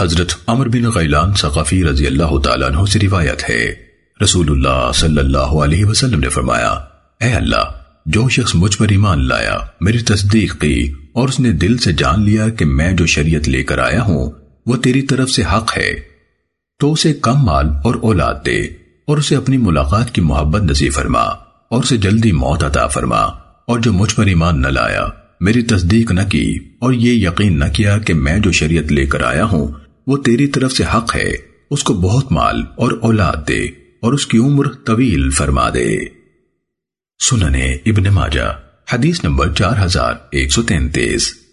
حضرت عمر بن غیلان ثقفی رضی اللہ تعالیٰ عنہ سے روایت ہے۔ رسول اللہ صلی اللہ علیہ وسلم نے فرمایا، اے اللہ، جو شخص مجھ پر ایمان لایا، میری تصدیق کی اور اس نے دل سے جان لیا کہ میں جو شریعت لے کر آیا ہوں، وہ تیری طرف سے حق ہے۔ تو اسے کم مال اور اولاد دے اور اسے اپنی ملاقات کی محبت نصیب فرما اور اسے جلدی موت عطا فرما اور جو مجھ پر ایمان نہ لایا، میری تصدیق نہ کی اور یہ یقین نہ کیا کہ میں جو شریعت لے کر آیا ہوں وہ تیری طرف سے حق ہے، اس کو بہت مال اور اولاد دے اور اس کی عمر طویل فرما دے۔ سننے ابن ماجہ، حدیث نمبر چار ہزار ایک سو تینتیس۔